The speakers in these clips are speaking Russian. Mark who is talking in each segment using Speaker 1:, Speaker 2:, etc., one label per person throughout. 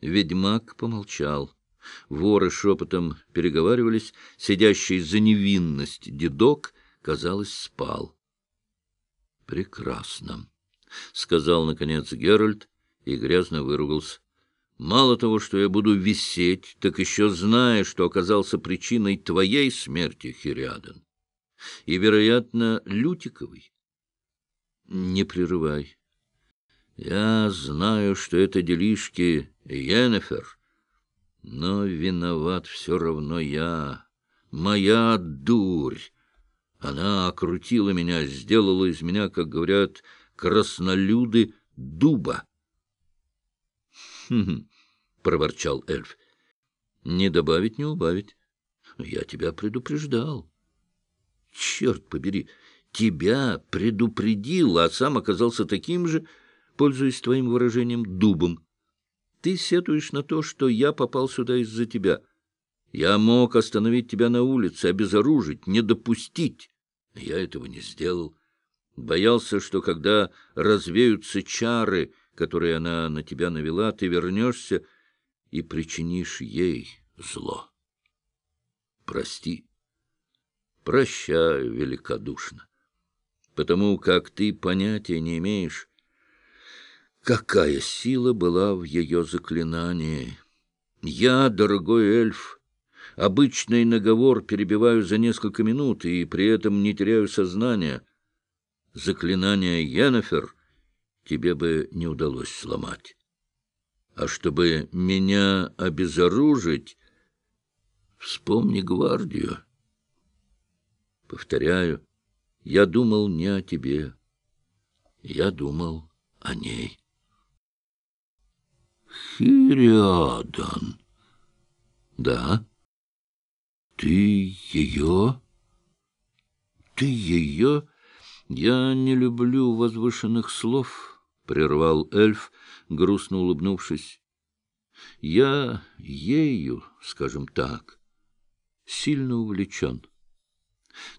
Speaker 1: Ведьмак помолчал. Воры шепотом переговаривались. Сидящий за невинность дедок, казалось, спал. — Прекрасно, — сказал, наконец, Геральт и грязно выругался. Мало того, что я буду висеть, так еще зная, что оказался причиной твоей смерти, Хириадан. И, вероятно, Лютиковой. Не прерывай. Я знаю, что это делишки Йеннефер, но виноват все равно я. Моя дурь. Она окрутила меня, сделала из меня, как говорят, краснолюды дуба. «Хм — проворчал эльф. — Не добавить, не убавить. Я тебя предупреждал. Черт побери, тебя предупредил, а сам оказался таким же, пользуясь твоим выражением, дубом. Ты сетуешь на то, что я попал сюда из-за тебя. Я мог остановить тебя на улице, обезоружить, не допустить. Я этого не сделал. Боялся, что когда развеются чары, которые она на тебя навела, ты вернешься и причинишь ей зло. Прости. Прощаю великодушно, потому как ты понятия не имеешь, какая сила была в ее заклинании. Я, дорогой эльф, обычный наговор перебиваю за несколько минут и при этом не теряю сознания. Заклинание Йеннефер тебе бы не удалось сломать. А чтобы меня обезоружить, вспомни гвардию. Повторяю, я думал не о тебе, я думал о ней. Хириадан. Да? Ты ее? Ты ее? Я не люблю возвышенных слов, — прервал эльф, грустно улыбнувшись. — Я ею, скажем так, сильно увлечен.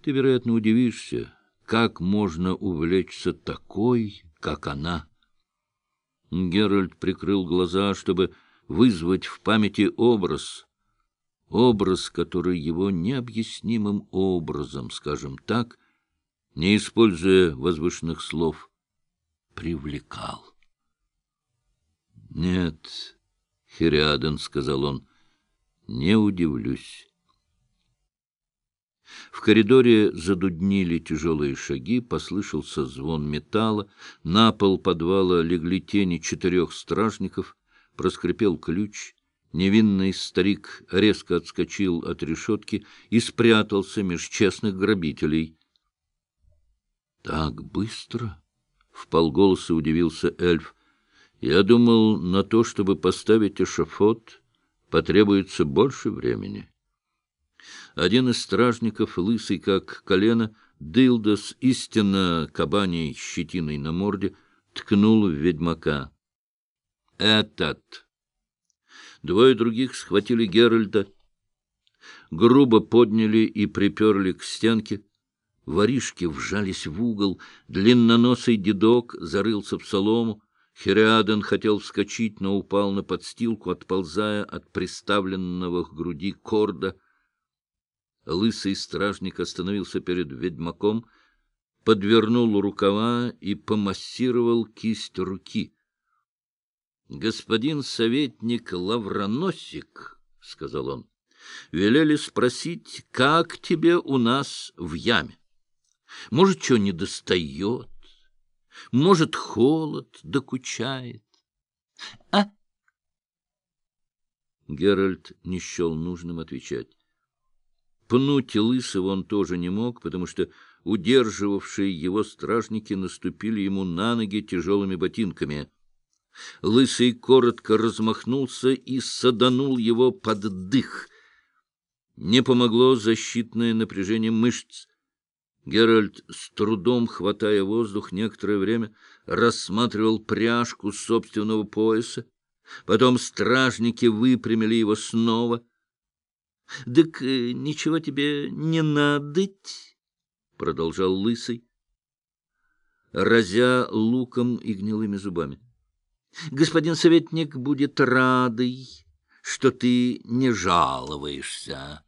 Speaker 1: Ты, вероятно, удивишься, как можно увлечься такой, как она. Геральт прикрыл глаза, чтобы вызвать в памяти образ, образ, который его необъяснимым образом, скажем так, не используя возвышенных слов, привлекал. — Нет, — Хириаден, — сказал он, — не удивлюсь. В коридоре задуднили тяжелые шаги, послышался звон металла, на пол подвала легли тени четырех стражников, проскрипел ключ, невинный старик резко отскочил от решетки и спрятался меж честных грабителей. — Так быстро? — вполголоса удивился эльф. — Я думал, на то, чтобы поставить эшафот, потребуется больше времени. Один из стражников, лысый как колено, дылда с истинно кабаней щетиной на морде, ткнул в ведьмака. «Этот!» Двое других схватили Геральта, грубо подняли и приперли к стенке. Воришки вжались в угол, длинноносый дедок зарылся в солому. Хириаден хотел вскочить, но упал на подстилку, отползая от приставленного к груди корда. Лысый стражник остановился перед ведьмаком, подвернул рукава и помассировал кисть руки. — Господин советник Лавроносик, — сказал он, — велели спросить, как тебе у нас в яме. Может, что не достает, может, холод докучает. А? Геральт не счел нужным отвечать. Пнуть лысого он тоже не мог, потому что удерживавшие его стражники наступили ему на ноги тяжелыми ботинками. Лысый коротко размахнулся и саданул его под дых. Не помогло защитное напряжение мышц. Геральт, с трудом хватая воздух, некоторое время рассматривал пряжку собственного пояса. Потом стражники выпрямили его снова. — Так э, ничего тебе не надоть, — продолжал Лысый, разя луком и гнилыми зубами. Господин советник будет радый, что ты не жалуешься.